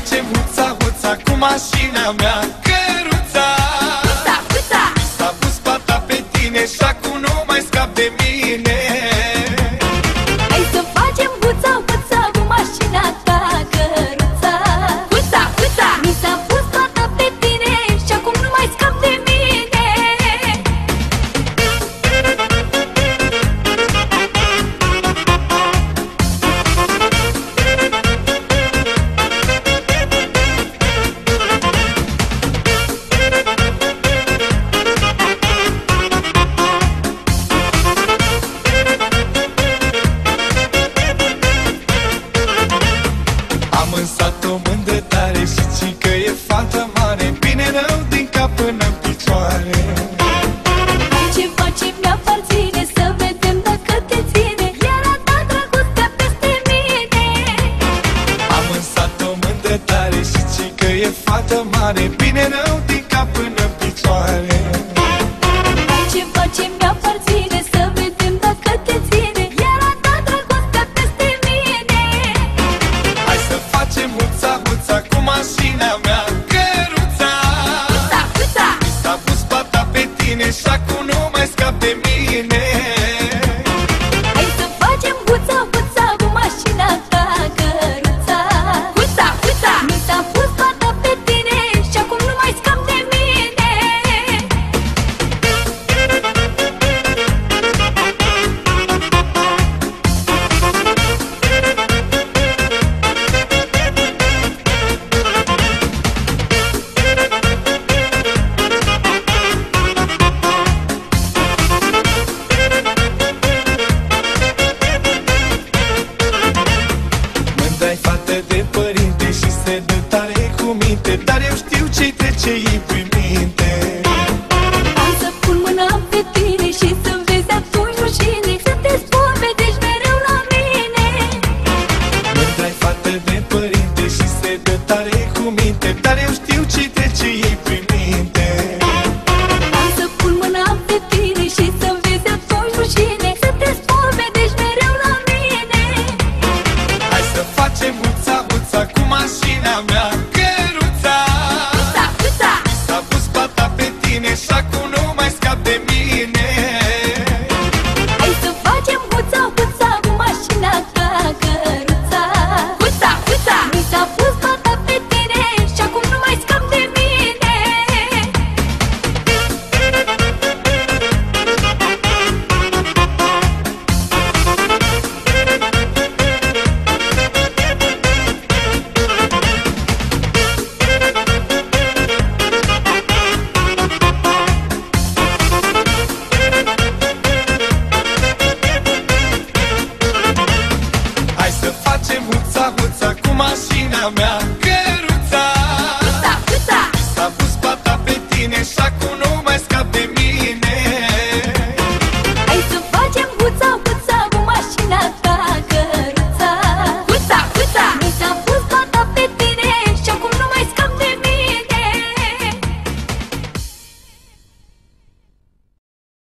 facem huța, huța cu mașina mea minte Dar eu știu ce-i trece ei prin minte. Am să pun mâna pe tine Și să vezi apoi rușine Să te spovedești mereu la mine. Mândrai fată de părinte Și se dă tare cu minte Dar eu știu ce-i trece ei prin